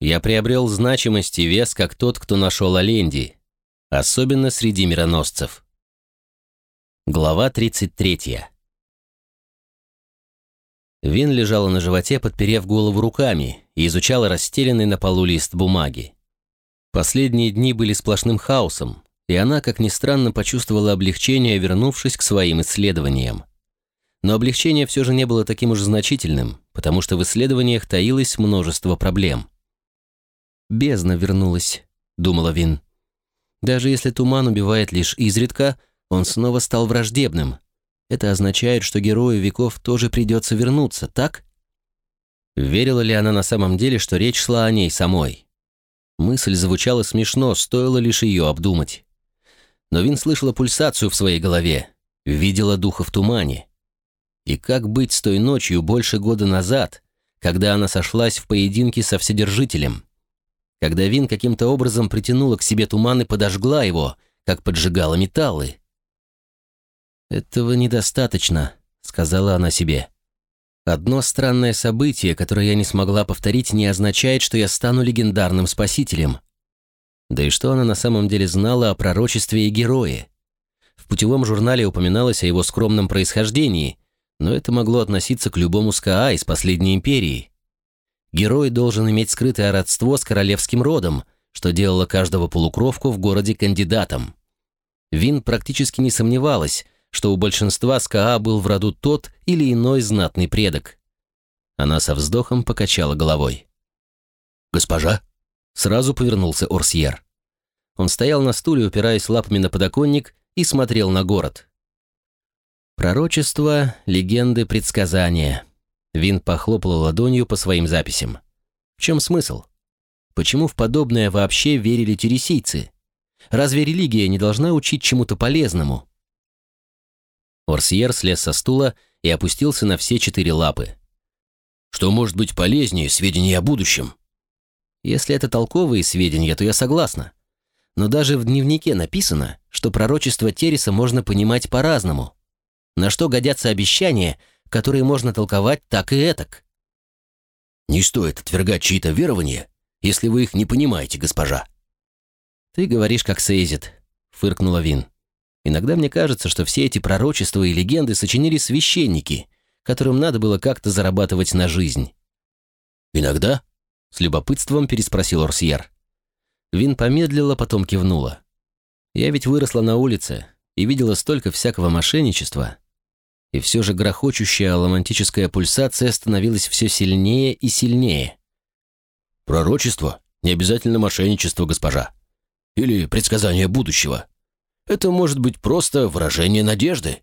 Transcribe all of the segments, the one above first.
Я приобрел значимость и вес, как тот, кто нашел Оленди, особенно среди мироносцев. Глава 33. Вин лежала на животе, подперев голову руками, и изучала расстеленный на полу лист бумаги. Последние дни были сплошным хаосом, и она, как ни странно, почувствовала облегчение, вернувшись к своим исследованиям. Но облегчение все же не было таким уж значительным, потому что в исследованиях таилось множество проблем. «Бездна вернулась», — думала Вин. «Даже если туман убивает лишь изредка, он снова стал враждебным. Это означает, что герою веков тоже придется вернуться, так?» Верила ли она на самом деле, что речь шла о ней самой? Мысль звучала смешно, стоило лишь ее обдумать. Но Вин слышала пульсацию в своей голове, видела духа в тумане. И как быть с той ночью больше года назад, когда она сошлась в поединке со Вседержителем? Когда Вин каким-то образом притянула к себе туман и подожгла его, как поджигала металлы. «Этого недостаточно», — сказала она себе. «Одно странное событие, которое я не смогла повторить, не означает, что я стану легендарным спасителем». Да и что она на самом деле знала о пророчестве и герое? В путевом журнале упоминалось о его скромном происхождении, но это могло относиться к любому СКА из последней империи. Герой должен иметь скрытое родство с королевским родом, что делало каждого полукровку в городе кандидатом. Вин практически не сомневалась, что у большинства СКА был в роду тот или иной знатный предок. Она со вздохом покачала головой. «Госпожа?» Сразу повернулся Орсьер. Он стоял на стуле, упираясь лапами на подоконник, и смотрел на город. Пророчества, легенды, предсказания. Вин похлопал ладонью по своим записям. В чем смысл? Почему в подобное вообще верили тересийцы? Разве религия не должна учить чему-то полезному? Орсьер слез со стула и опустился на все четыре лапы. «Что может быть полезнее сведений о будущем?» «Если это толковые сведения, то я согласна. Но даже в дневнике написано, что пророчество Тереса можно понимать по-разному. На что годятся обещания, которые можно толковать так и этак? Не стоит отвергать чьи-то верования, если вы их не понимаете, госпожа. Ты говоришь как Сейзит, фыркнула Вин. Иногда мне кажется, что все эти пророчества и легенды сочинили священники, которым надо было как-то зарабатывать на жизнь. Иногда? С любопытством переспросил Орсьер. Вин помедлила, потом кивнула. Я ведь выросла на улице и видела столько всякого мошенничества, и все же грохочущая ломантическая пульсация становилась все сильнее и сильнее. «Пророчество? Не обязательно мошенничество, госпожа. Или предсказание будущего. Это может быть просто выражение надежды».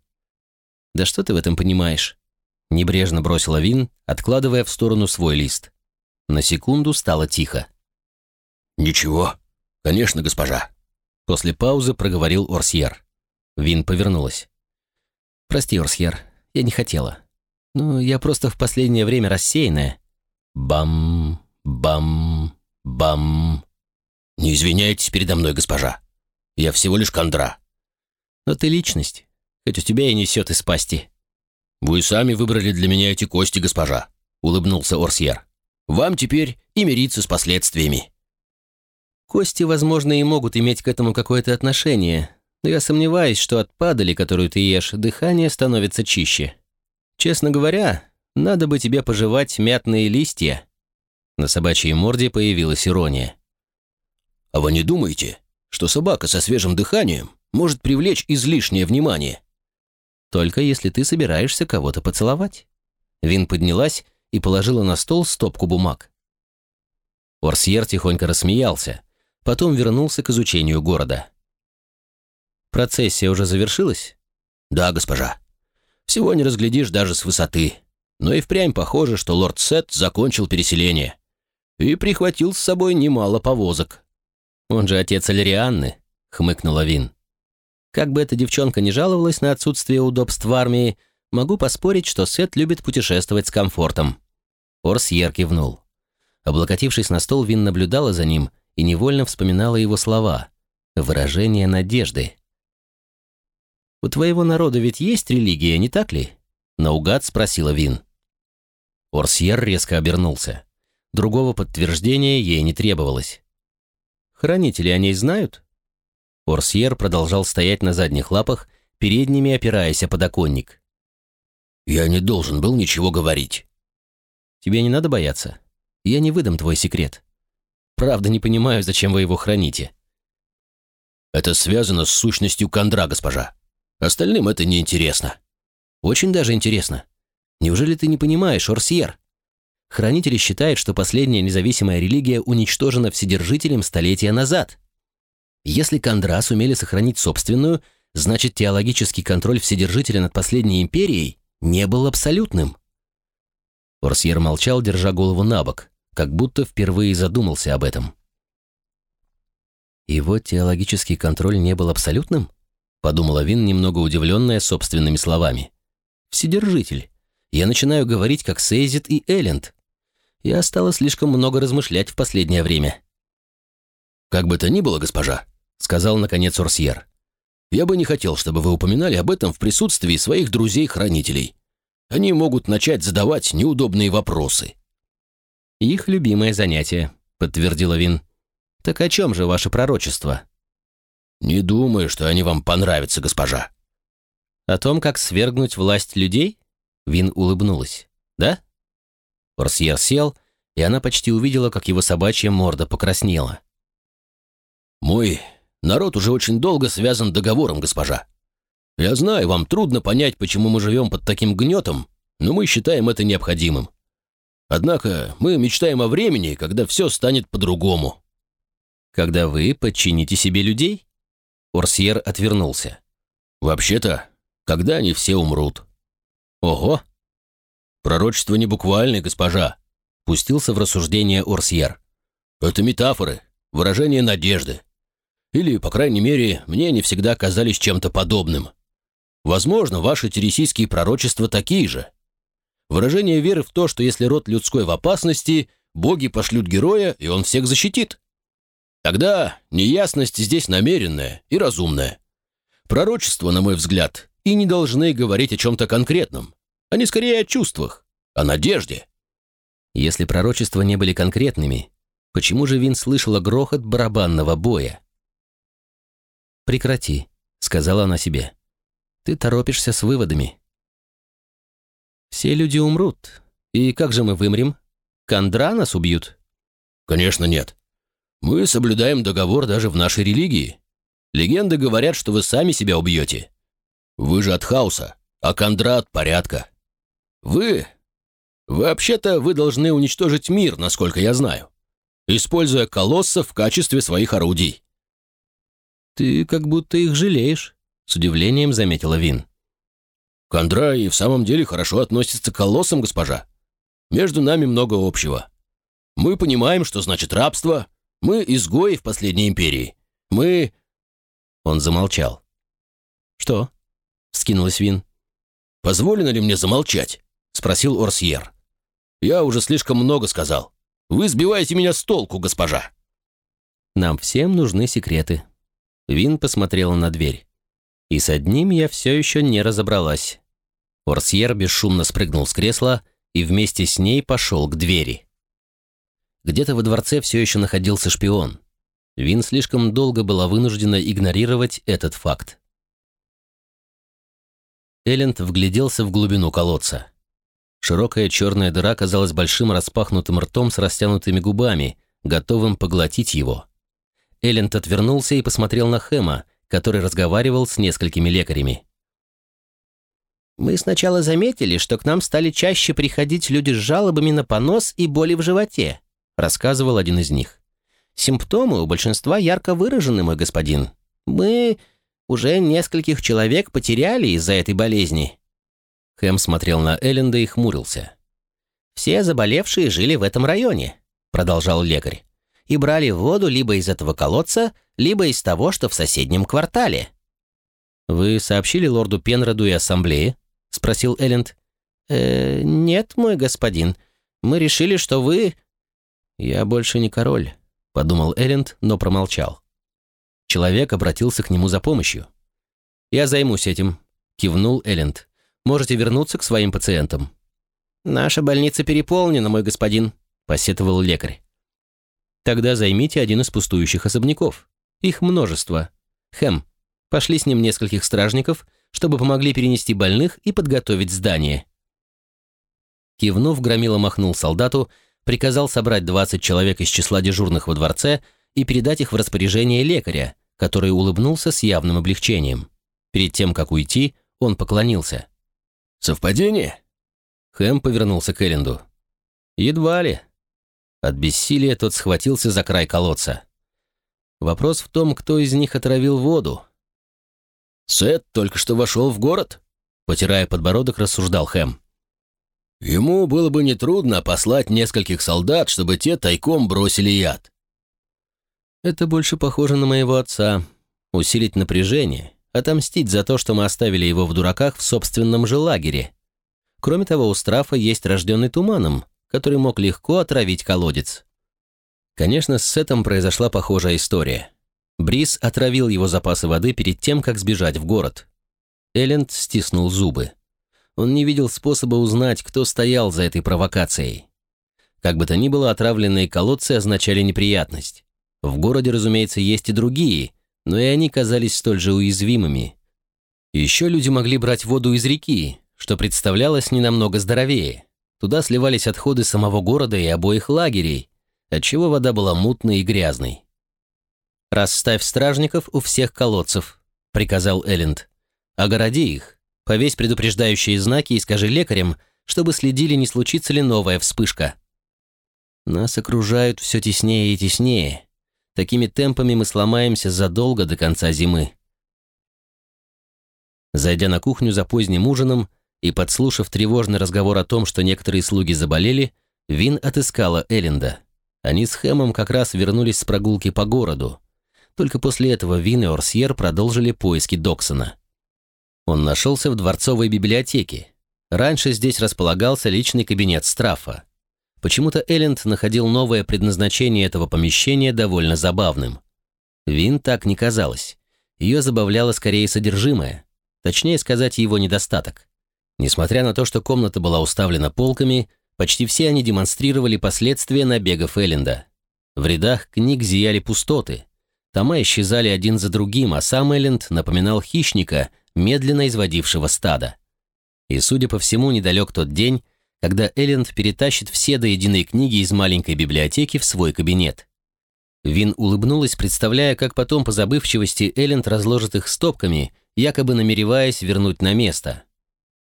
«Да что ты в этом понимаешь?» Небрежно бросила Вин, откладывая в сторону свой лист. На секунду стало тихо. «Ничего. Конечно, госпожа». После паузы проговорил Орсьер. Вин повернулась. «Прости, Орсьер, я не хотела. Ну, я просто в последнее время рассеянная». Бам, бам, бам. Не извиняйтесь передо мной, госпожа. Я всего лишь кондра. Но ты личность, хоть у тебя и несет из пасти. Вы сами выбрали для меня эти кости, госпожа, улыбнулся Орсьер. Вам теперь и мириться с последствиями. Кости, возможно, и могут иметь к этому какое-то отношение, но я сомневаюсь, что от падали, которую ты ешь, дыхание становится чище. Честно говоря, надо бы тебе пожевать мятные листья». На собачьей морде появилась ирония. «А вы не думаете, что собака со свежим дыханием может привлечь излишнее внимание?» «Только если ты собираешься кого-то поцеловать». Вин поднялась и положила на стол стопку бумаг. Орсьер тихонько рассмеялся, потом вернулся к изучению города. Процессия уже завершилась? Да, госпожа. Всего не разглядишь даже с высоты. Но и впрямь похоже, что лорд Сет закончил переселение. И прихватил с собой немало повозок. Он же отец Алерианны, хмыкнула Вин. Как бы эта девчонка не жаловалась на отсутствие удобств в армии, могу поспорить, что Сет любит путешествовать с комфортом. Орсьер кивнул. Облокотившись на стол, Вин наблюдала за ним и невольно вспоминала его слова. Выражение надежды. «У твоего народа ведь есть религия, не так ли?» Наугад спросила Вин. Орсьер резко обернулся. Другого подтверждения ей не требовалось. «Хранители о ней знают?» Орсьер продолжал стоять на задних лапах, передними опираясь о подоконник. «Я не должен был ничего говорить». «Тебе не надо бояться. Я не выдам твой секрет. Правда, не понимаю, зачем вы его храните». «Это связано с сущностью Кондра, госпожа. Остальным это не интересно». «Очень даже интересно. Неужели ты не понимаешь, Орсьер? Хранители считают, что последняя независимая религия уничтожена Вседержителем столетия назад. Если Кондра сумели сохранить собственную, значит теологический контроль Вседержителя над последней империей не был абсолютным. Орсьер молчал, держа голову на бок, как будто впервые задумался об этом. «Его теологический контроль не был абсолютным?» — подумала Вин, немного удивленная собственными словами. «Вседержитель. Я начинаю говорить как Сейзит и Элленд. Я стала слишком много размышлять в последнее время». «Как бы то ни было, госпожа», — сказал наконец Орсьер, «я бы не хотел, чтобы вы упоминали об этом в присутствии своих друзей-хранителей. Они могут начать задавать неудобные вопросы». «Их любимое занятие», — подтвердила Вин. «Так о чем же ваше пророчество?» «Не думаю, что они вам понравятся, госпожа». «О том, как свергнуть власть людей?» Вин улыбнулась. «Да?» Орсьер сел, и она почти увидела, как его собачья морда покраснела. «Мой народ уже очень долго связан договором, госпожа. Я знаю, вам трудно понять, почему мы живем под таким гнетом, но мы считаем это необходимым. Однако мы мечтаем о времени, когда все станет по-другому». «Когда вы подчините себе людей?» Орсьер отвернулся. «Вообще-то, когда они все умрут». «Ого!» «Пророчество не буквальное, госпожа», — пустился в рассуждение Орсьер. «Это метафоры, выражение надежды. Или, по крайней мере, мне не всегда казались чем-то подобным. Возможно, ваши тересийские пророчества такие же. Выражение веры в то, что если род людской в опасности, боги пошлют героя, и он всех защитит. Тогда неясность здесь намеренная и разумная. Пророчества, на мой взгляд, и не должны говорить о чем-то конкретном. Они скорее о чувствах, о надежде. Если пророчества не были конкретными, почему же Вин слышала грохот барабанного боя? «Прекрати», — сказала она себе. «Ты торопишься с выводами». «Все люди умрут. И как же мы вымрем? Кондра нас убьют?» «Конечно нет. Мы соблюдаем договор даже в нашей религии. Легенды говорят, что вы сами себя убьете. Вы же от хаоса, а Кондра от порядка. Вы... Вообще-то вы должны уничтожить мир, насколько я знаю, используя колоссов в качестве своих орудий. «Ты как будто их жалеешь», — с удивлением заметила Вин. «Кондра и в самом деле хорошо относится к колоссам, госпожа. Между нами много общего. Мы понимаем, что значит рабство. Мы изгои в последней империи. Мы...» Он замолчал. «Что?» — вскинулась Вин. «Позволено ли мне замолчать?» спросил Орсьер. «Я уже слишком много сказал. Вы сбиваете меня с толку, госпожа». «Нам всем нужны секреты». Вин посмотрела на дверь. «И с одним я все еще не разобралась». Орсьер бесшумно спрыгнул с кресла и вместе с ней пошел к двери. Где-то во дворце все еще находился шпион. Вин слишком долго была вынуждена игнорировать этот факт. Элленд вгляделся в глубину колодца. Широкая черная дыра казалась большим распахнутым ртом с растянутыми губами, готовым поглотить его. Элленд отвернулся и посмотрел на Хэма, который разговаривал с несколькими лекарями. «Мы сначала заметили, что к нам стали чаще приходить люди с жалобами на понос и боли в животе», рассказывал один из них. «Симптомы у большинства ярко выражены, мой господин. Мы уже нескольких человек потеряли из-за этой болезни. Хэм смотрел на Элленда и хмурился. «Все заболевшие жили в этом районе», — продолжал лекарь, «и брали воду либо из этого колодца, либо из того, что в соседнем квартале». «Вы сообщили лорду Пенроду и ассамблее?» — спросил Элленд. «Э, «Нет, мой господин. Мы решили, что вы...» «Я больше не король», — подумал Элленд, но промолчал. Человек обратился к нему за помощью. «Я займусь этим», — кивнул Элленд. Можете вернуться к своим пациентам». «Наша больница переполнена, мой господин», посетовал лекарь. Тогда займите один из пустующих особняков. Их множество. Хэм, пошли с ним нескольких стражников, чтобы помогли перенести больных и подготовить здание. Кивнув, Громила махнул солдату, приказал собрать 20 человек из числа дежурных во дворце и передать их в распоряжение лекаря, который улыбнулся с явным облегчением. Перед тем, как уйти, он поклонился. «Совпадение?» Хэм повернулся к Элленду. «Едва ли». От бессилия тот схватился за край колодца. Вопрос в том, кто из них отравил воду. «Сет только что вошел в город», — потирая подбородок, рассуждал Хэм. «Ему было бы нетрудно послать нескольких солдат, чтобы те тайком бросили яд». «Это больше похоже на моего отца. Усилить напряжение, отомстить за то, что мы оставили его в дураках в собственном же лагере. Кроме того, у Страфа есть рожденный туманом, который мог легко отравить колодец». Конечно, с Сетом произошла похожая история. Брис отравил его запасы воды перед тем, как сбежать в город. Элленд стиснул зубы. Он не видел способа узнать, кто стоял за этой провокацией. Как бы то ни было, отравленные колодцы означали неприятность. В городе, разумеется, есть и другие, но и они казались столь же уязвимыми. Еще люди могли брать воду из реки, что представлялось не намного здоровее. Туда сливались отходы самого города и обоих лагерей, отчего вода была мутной и грязной. «Расставь стражников у всех колодцев», — приказал Элленд. «Огороди их, повесь предупреждающие знаки и скажи лекарям, чтобы следили, не случится ли новая вспышка». Нас окружают все теснее и теснее. Такими темпами мы сломаемся задолго до конца зимы. Зайдя на кухню за поздним ужином и подслушав тревожный разговор о том, что некоторые слуги заболели, Вин отыскала Элленда. Они с Хэмом как раз вернулись с прогулки по городу. Только после этого Вин и Орсьер продолжили поиски Доксона. Он нашелся в дворцовой библиотеке. Раньше здесь располагался личный кабинет Страфа. Почему-то Элленд находил новое предназначение этого помещения довольно забавным. Вин так не казалось. Ее забавляло скорее содержимое, точнее сказать, его недостаток. Несмотря на то, что комната была уставлена полками, почти все они демонстрировали последствия набегов Элленда. В рядах книг зияли пустоты, Тома исчезали один за другим, а сам Элленд напоминал хищника, медленно изводившего стадо. И, судя по всему, недалек тот день, когда Элленд перетащит все до единой книги из маленькой библиотеки в свой кабинет. Вин улыбнулась, представляя, как потом по забывчивости Элленд разложит их стопками, якобы намереваясь вернуть на место.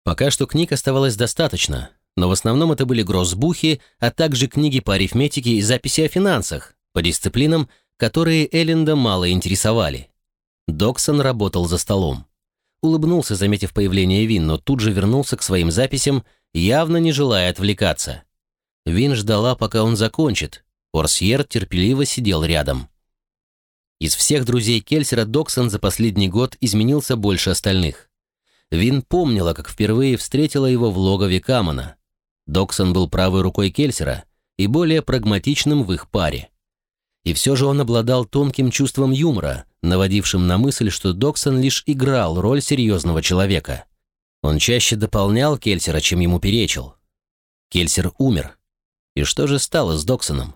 Пока что книг оставалось достаточно, но в основном это были гроссбухи, а также книги по арифметике и записи о финансах, по дисциплинам, которые Элленда мало интересовали. Доксон работал за столом. Улыбнулся, заметив появление Вин, но тут же вернулся к своим записям, явно не желая отвлекаться. Вин ждала, пока он закончит. Орсьер терпеливо сидел рядом. Из всех друзей Кельсера Доксон за последний год изменился больше остальных. Вин помнила, как впервые встретила его в логове Камана. Доксон был правой рукой Кельсера и более прагматичным в их паре. И все же он обладал тонким чувством юмора, наводившим на мысль, что Доксон лишь играл роль серьезного человека. Он чаще дополнял Кельсера, чем ему перечил. Кельсер умер. И что же стало с Доксоном?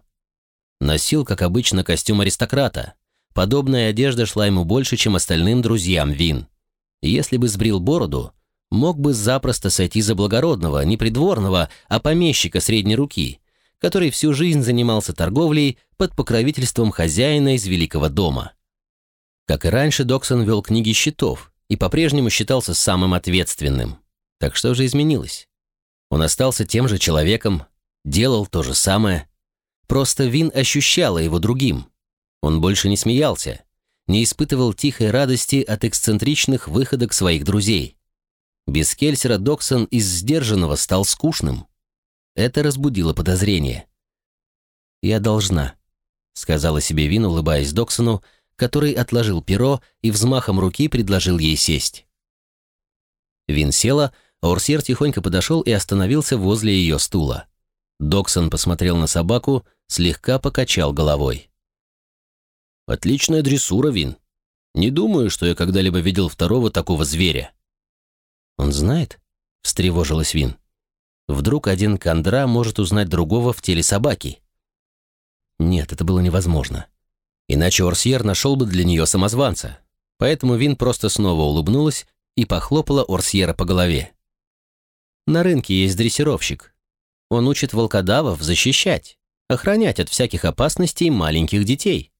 Носил, как обычно, костюм аристократа. Подобная одежда шла ему больше, чем остальным друзьям Вин. Если бы сбрил бороду, мог бы запросто сойти за благородного, не придворного, а помещика средней руки, который всю жизнь занимался торговлей под покровительством хозяина из Великого дома. Как и раньше, Доксон вел книги счетов и по-прежнему считался самым ответственным. Так что же изменилось? Он остался тем же человеком, делал то же самое. Просто Вин ощущала его другим. Он больше не смеялся, не испытывал тихой радости от эксцентричных выходок своих друзей. Без Кельсера Доксон из сдержанного стал скучным. Это разбудило подозрение. «Я должна», — сказала себе Вин, улыбаясь Доксону, который отложил перо и взмахом руки предложил ей сесть. Вин села, а тихонько подошел и остановился возле ее стула. Доксон посмотрел на собаку, слегка покачал головой. «Отличная дрессура, Вин. Не думаю, что я когда-либо видел второго такого зверя». «Он знает?» — встревожилась Вин. Вдруг один кондра может узнать другого в теле собаки? Нет, это было невозможно. Иначе Орсьер нашел бы для нее самозванца. Поэтому Вин просто снова улыбнулась и похлопала Орсьера по голове. На рынке есть дрессировщик. Он учит волкодавов защищать, охранять от всяких опасностей маленьких детей.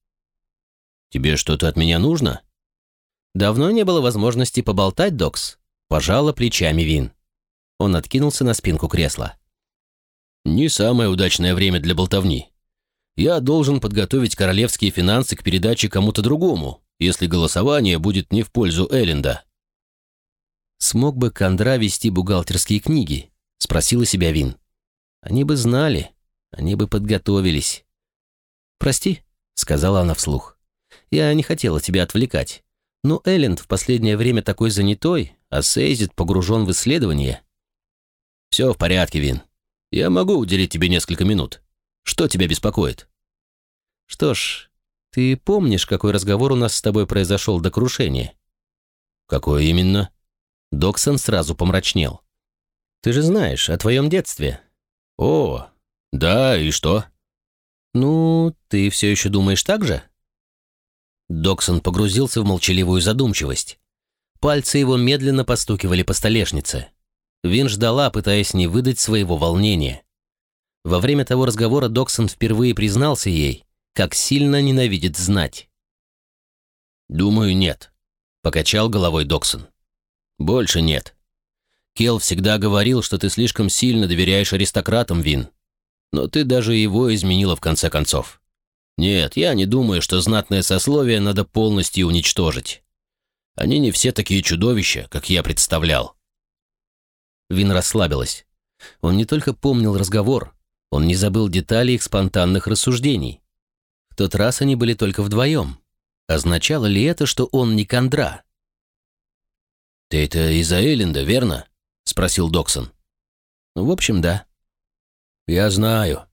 «Тебе что-то от меня нужно?» Давно не было возможности поболтать, Докс. Пожала плечами Вин. Он откинулся на спинку кресла. «Не самое удачное время для болтовни. Я должен подготовить королевские финансы к передаче кому-то другому, если голосование будет не в пользу Элленда». «Смог бы Кондра вести бухгалтерские книги?» — спросила себя Вин. «Они бы знали, они бы подготовились». «Прости», — сказала она вслух. «Я не хотела тебя отвлекать. Но Элленд в последнее время такой занятой, а Сейзит погружен в исследование». «Все в порядке, Вин. Я могу уделить тебе несколько минут. Что тебя беспокоит?» «Что ж, ты помнишь, какой разговор у нас с тобой произошел до крушения?» «Какой именно?» Доксон сразу помрачнел. «Ты же знаешь о твоем детстве». «О, да, и что?» «Ну, ты все еще думаешь так же?» Доксон погрузился в молчаливую задумчивость. Пальцы его медленно постукивали по столешнице. Вин ждала, пытаясь не выдать своего волнения. Во время того разговора Доксон впервые признался ей, как сильно ненавидит знать. «Думаю, нет», — покачал головой Доксон. «Больше нет. Келл всегда говорил, что ты слишком сильно доверяешь аристократам, Вин. Но ты даже его изменила в конце концов. Нет, я не думаю, что знатное сословие надо полностью уничтожить. Они не все такие чудовища, как я представлял. Вин расслабилась. Он не только помнил разговор, он не забыл детали их спонтанных рассуждений. В тот раз они были только вдвоем. Означало ли это, что он не Кондра? «Ты это из-за Элленда, верно?» — спросил Доксон. «В общем, да». «Я знаю.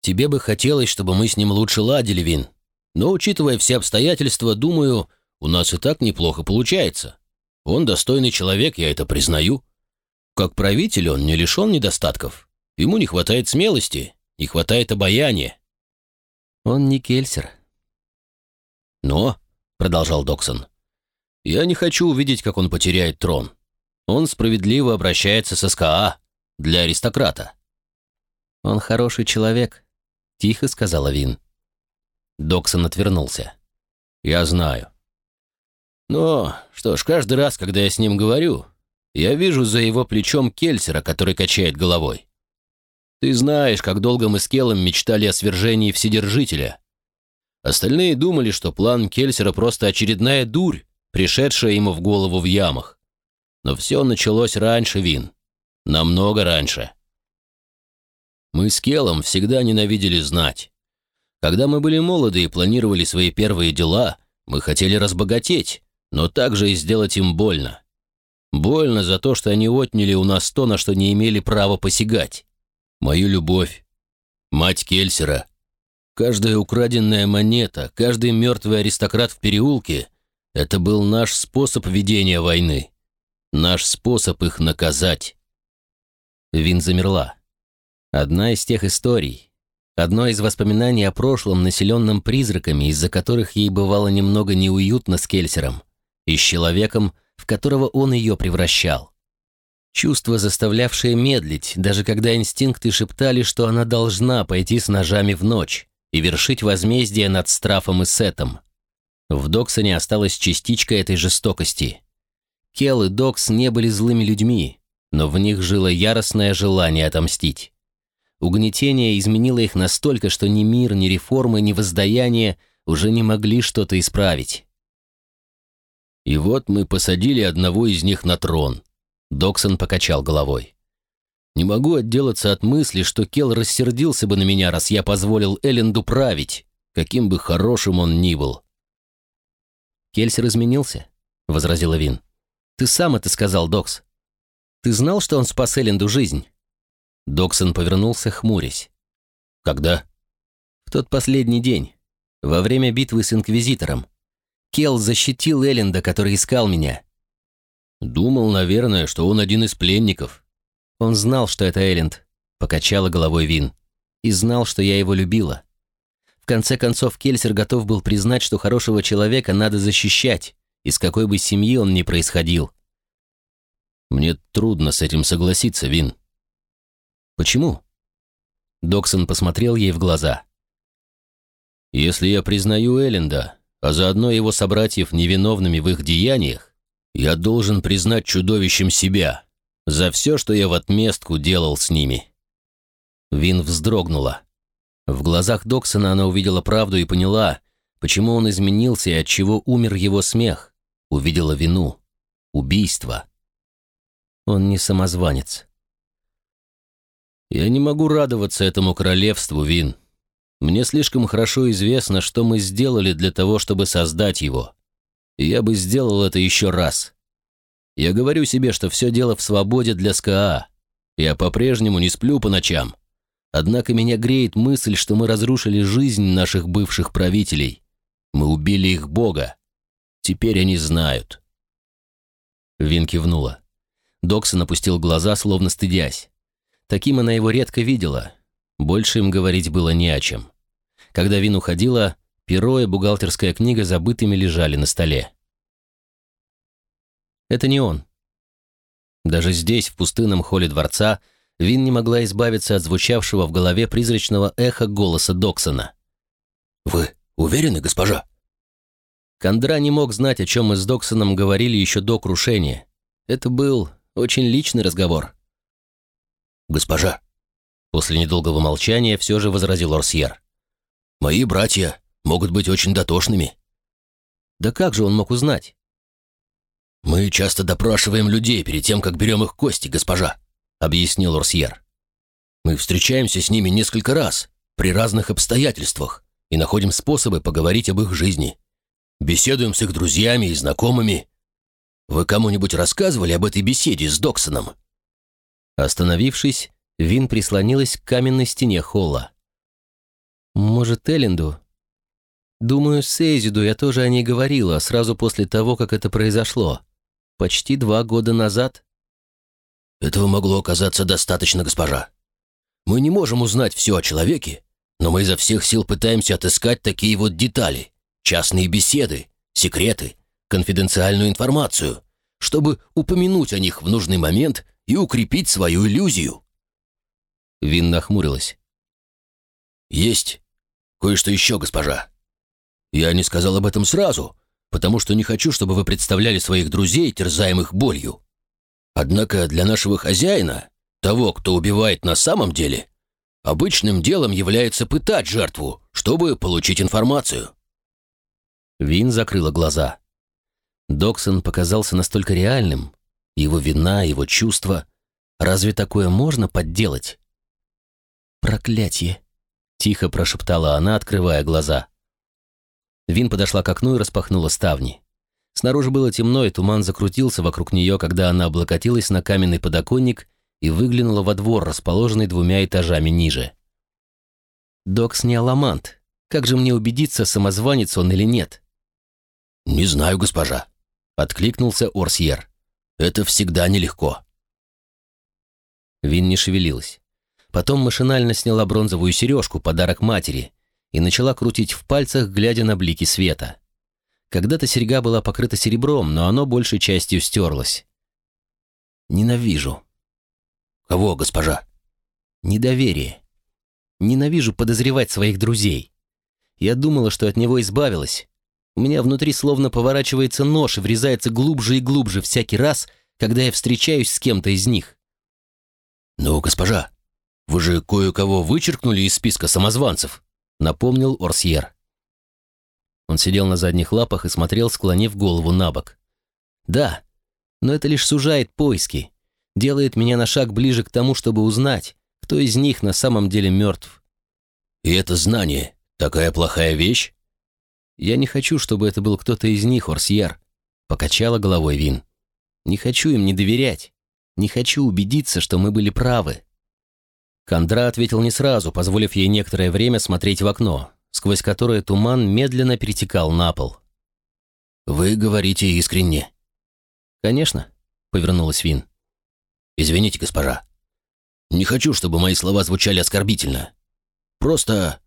Тебе бы хотелось, чтобы мы с ним лучше ладили, Вин. Но, учитывая все обстоятельства, думаю, у нас и так неплохо получается. Он достойный человек, я это признаю. Как правитель он не лишен недостатков. Ему не хватает смелости, не хватает обаяния. Он не кельсер. Но, продолжал Доксон, я не хочу увидеть, как он потеряет трон. Он справедливо обращается с СКА для аристократа. Он хороший человек, тихо сказала Вин. Доксон отвернулся. Я знаю. Но, что ж, каждый раз, когда я с ним говорю, я вижу за его плечом Кельсера, который качает головой. Ты знаешь, как долго мы с Келлом мечтали о свержении Вседержителя. Остальные думали, что план Кельсера просто очередная дурь, пришедшая ему в голову в ямах. Но все началось раньше, Вин. Намного раньше. Мы с Келлом всегда ненавидели знать. Когда мы были молоды и планировали свои первые дела, мы хотели разбогатеть, но также и сделать им больно. Больно за то, что они отняли у нас то, на что не имели права посягать. Мою любовь. Мать Кельсера. Каждая украденная монета, каждый мертвый аристократ в переулке — это был наш способ ведения войны. Наш способ их наказать. Вин замерла. Одна из тех историй, одно из воспоминаний о прошлом, населенном призраками, из-за которых ей бывало немного неуютно с Кельсером, и с человеком, в которого он ее превращал. Чувство, заставлявшее медлить, даже когда инстинкты шептали, что она должна пойти с ножами в ночь и вершить возмездие над Страфом и Сетом. В Доксоне осталась частичка этой жестокости. Келл и Докс не были злыми людьми, но в них жило яростное желание отомстить. Угнетение изменило их настолько, что ни мир, ни реформы, ни воздаяние уже не могли что-то исправить. И вот мы посадили одного из них на трон. Доксон покачал головой. Не могу отделаться от мысли, что Кел рассердился бы на меня, раз я позволил Элленду править, каким бы хорошим он ни был. «Кельсер изменился», — возразила Вин. «Ты сам это сказал, Докс. Ты знал, что он спас Элленду жизнь?» Доксон повернулся, хмурясь. «Когда?» «В тот последний день, во время битвы с Инквизитором. Келл защитил Элленда, который искал меня. Думал, наверное, что он один из пленников. Он знал, что это Элленд, покачала головой Вин, и знал, что я его любила. В конце концов, Кельсер готов был признать, что хорошего человека надо защищать, из какой бы семьи он ни происходил. Мне трудно с этим согласиться, Вин. Почему? Доксон посмотрел ей в глаза. Если я признаю Элленда, а заодно его собратьев невиновными в их деяниях, я должен признать чудовищем себя за все, что я в отместку делал с ними. Вин вздрогнула. В глазах Доксона она увидела правду и поняла, почему он изменился и от чего умер его смех. Увидела вину, убийство. Он не самозванец. Я не могу радоваться этому королевству, Вин. Мне слишком хорошо известно, что мы сделали для того, чтобы создать его. Я бы сделал это еще раз. Я говорю себе, что все дело в свободе для СКА. Я по-прежнему не сплю по ночам. Однако меня греет мысль, что мы разрушили жизнь наших бывших правителей. Мы убили их бога. Теперь они знают. Вин кивнула. Доксон опустил глаза, словно стыдясь. Таким она его редко видела. Больше им говорить было не о чем. Когда Вин уходила, перо и бухгалтерская книга забытыми лежали на столе. Это не он. Даже здесь, в пустынном холле дворца, Вин не могла избавиться от звучавшего в голове призрачного эха голоса Доксона. «Вы уверены, госпожа?» Кондра не мог знать, о чем мы с Доксоном говорили еще до крушения. Это был очень личный разговор. «Госпожа!» После недолгого молчания все же возразил Орсьер. «Мои братья могут быть очень дотошными». «Да как же он мог узнать?» «Мы часто допрашиваем людей перед тем, как берем их кости, госпожа объяснил Орсьер. «Мы встречаемся с ними несколько раз, при разных обстоятельствах, и находим способы поговорить об их жизни. Беседуем с их друзьями и знакомыми. Вы кому-нибудь рассказывали об этой беседе с Доксоном?» Остановившись, Вин прислонилась к каменной стене холла. «Может, Элленду?» «Думаю, Сейзиду я тоже о ней говорила, сразу после того, как это произошло. Почти два года назад». Этого могло оказаться достаточно, госпожа. Мы не можем узнать все о человеке, но мы изо всех сил пытаемся отыскать такие вот детали, частные беседы, секреты, конфиденциальную информацию, чтобы упомянуть о них в нужный момент и укрепить свою иллюзию. Вин нахмурилась. Есть кое-что еще, госпожа. Я не сказал об этом сразу, потому что не хочу, чтобы вы представляли своих друзей, терзаемых болью. Однако для нашего хозяина, того, кто убивает на самом деле, обычным делом является пытать жертву, чтобы получить информацию. Вин закрыла глаза. Доксон показался настолько реальным. Его вина, его чувства. Разве такое можно подделать? «Проклятие!» — тихо прошептала она, открывая глаза. Вин подошла к окну и распахнула ставни. Снаружи было темно, и туман закрутился вокруг нее, когда она облокотилась на каменный подоконник и выглянула во двор, расположенный двумя этажами ниже. «Докс не аламант. Как же мне убедиться, самозванец он или нет?» «Не знаю, госпожа», — откликнулся Орсьер. «Это всегда нелегко». Вин не шевелилась. Потом машинально сняла бронзовую сережку, подарок матери, и начала крутить в пальцах, глядя на блики света. Когда-то серьга была покрыта серебром, но оно большей частью стерлось. Ненавижу. Кого, госпожа? Недоверие. Ненавижу подозревать своих друзей. Я думала, что от него избавилась. У меня внутри словно поворачивается нож и врезается глубже и глубже всякий раз, когда я встречаюсь с кем-то из них. «Ну, госпожа, вы же кое-кого вычеркнули из списка самозванцев», напомнил Орсьер. Он сидел на задних лапах и смотрел, склонив голову на бок. «Да, но это лишь сужает поиски, делает меня на шаг ближе к тому, чтобы узнать, кто из них на самом деле мертв». «И это знание такая плохая вещь?» «Я не хочу, чтобы это был кто-то из них, Орсьер», — покачала головой Вин. «Не хочу им не доверять. Не хочу убедиться, что мы были правы». Кондра ответил не сразу, позволив ей некоторое время смотреть в окно, сквозь которое туман медленно перетекал на пол. «Вы говорите искренне». «Конечно», — повернулась Вин. «Извините, госпожа, Не хочу, чтобы мои слова звучали оскорбительно. Просто...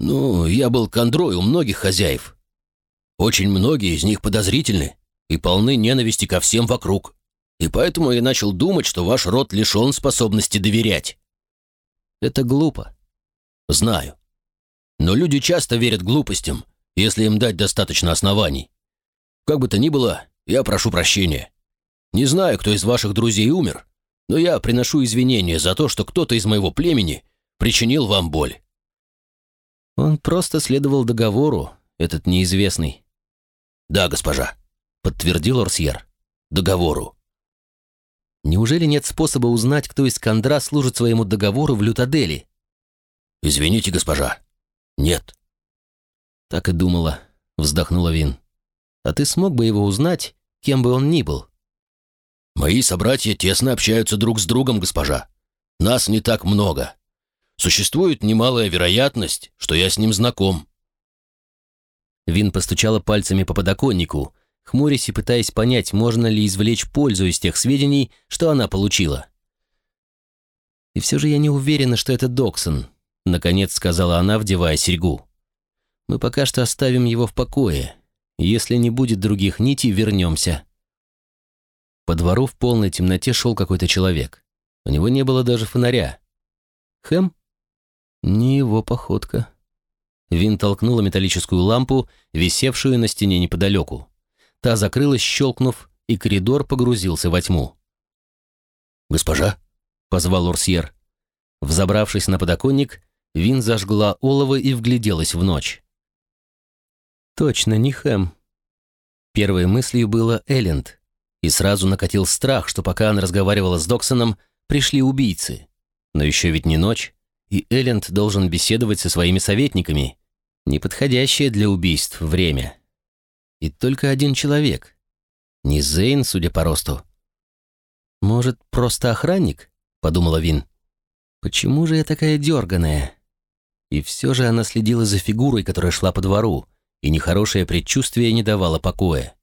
Ну, я был кондрой у многих хозяев. Очень многие из них подозрительны и полны ненависти ко всем вокруг. И поэтому я начал думать, что ваш род лишен способности доверять. Это глупо. Знаю. Но люди часто верят глупостям, если им дать достаточно оснований. Как бы то ни было, я прошу прощения. Не знаю, кто из ваших друзей умер, но я приношу извинения за то, что кто-то из моего племени причинил вам боль. Он просто следовал договору, этот неизвестный. Да, госпожа, подтвердил Орсьер. Договору. Неужели нет способа узнать, кто из Кондра служит своему договору в Лютадели? Извините, госпожа. Нет. Так и думала, вздохнула Вин. А ты смог бы его узнать, кем бы он ни был? Мои собратья тесно общаются друг с другом, госпожа. Нас не так много. Существует немалая вероятность, что я с ним знаком. Вин постучала пальцами по подоконнику, хмурясь и пытаясь понять, можно ли извлечь пользу из тех сведений, что она получила. «И все же я не уверена, что это Доксон», — наконец сказала она, вдевая серьгу. «Мы пока что оставим его в покое. Если не будет других нитей, вернемся». По двору в полной темноте шел какой-то человек. У него не было даже фонаря. «Хэм?» «Не его походка». Вин толкнула металлическую лампу, висевшую на стене неподалеку. Та закрылась, щелкнув, и коридор погрузился во тьму. «Госпожа?» — позвал Урсьер. Взобравшись на подоконник, Вин зажгла олово и вгляделась в ночь. «Точно, не Хэм». Первой мыслью было Элленд, и сразу накатил страх, что пока она разговаривала с Доксоном, пришли убийцы. Но еще ведь не ночь, и Элленд должен беседовать со своими советниками. Неподходящее для убийств время. И только один человек. Не Зейн, судя по росту. «Может, просто охранник?» — подумала Вин. «Почему же я такая дерганая?» И все же она следила за фигурой, которая шла по двору, и нехорошее предчувствие не давало покоя.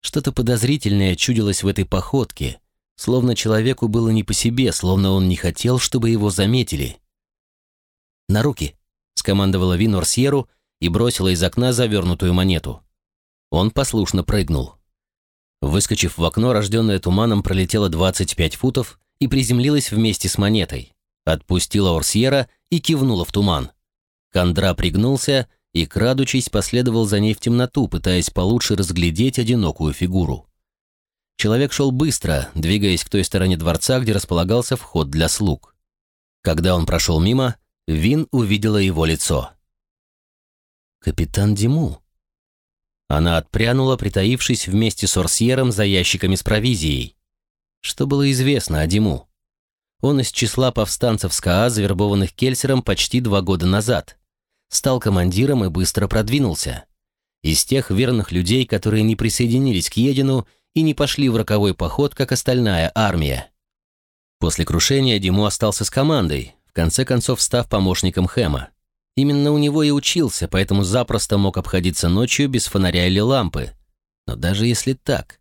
Что-то подозрительное чудилось в этой походке, словно человеку было не по себе, словно он не хотел, чтобы его заметили. «На руки!» — скомандовала Вин Орсьеру и бросила из окна завернутую монету. Он послушно прыгнул. Выскочив в окно, рожденное туманом пролетело 25 футов и приземлилась вместе с монетой. Отпустила Орсьера и кивнула в туман. Кондра пригнулся и, крадучись, последовал за ней в темноту, пытаясь получше разглядеть одинокую фигуру. Человек шел быстро, двигаясь к той стороне дворца, где располагался вход для слуг. Когда он прошел мимо, Вин увидела его лицо. «Капитан Диму», она отпрянула, притаившись вместе с Орсьером за ящиками с провизией. Что было известно о Диму? Он из числа повстанцев СКА, завербованных Кельсером почти два года назад. Стал командиром и быстро продвинулся. Из тех верных людей, которые не присоединились к Едину и не пошли в роковой поход, как остальная армия. После крушения Диму остался с командой, в конце концов став помощником Хэма. Именно у него и учился, поэтому запросто мог обходиться ночью без фонаря или лампы. Но даже если так...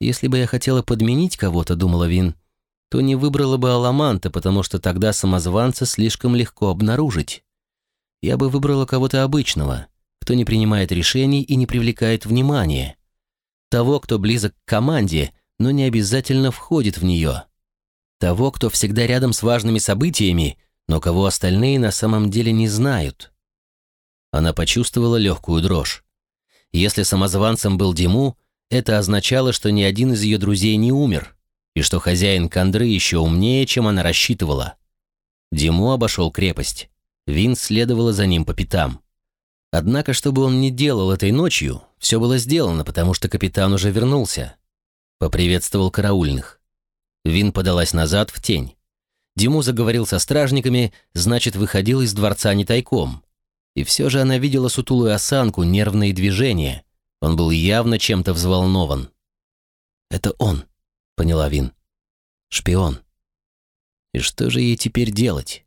Если бы я хотела подменить кого-то, думала Вин, то не выбрала бы Аламанта, потому что тогда самозванца слишком легко обнаружить. Я бы выбрала кого-то обычного, кто не принимает решений и не привлекает внимания. Того, кто близок к команде, но не обязательно входит в нее. Того, кто всегда рядом с важными событиями, но кого остальные на самом деле не знают. Она почувствовала легкую дрожь. Если самозванцем был Диму, это означало, что ни один из ее друзей не умер, и что хозяин Кандры еще умнее, чем она рассчитывала. Диму обошел крепость. Вин следовала за ним по пятам. Однако, что бы он ни делал этой ночью, все было сделано, потому что капитан уже вернулся. Поприветствовал караульных. Вин подалась назад в тень. Диму заговорил со стражниками, значит, выходил из дворца не тайком. И все же она видела сутулую осанку, нервные движения. Он был явно чем-то взволнован. «Это он», — поняла Вин. «Шпион». И что же ей теперь делать?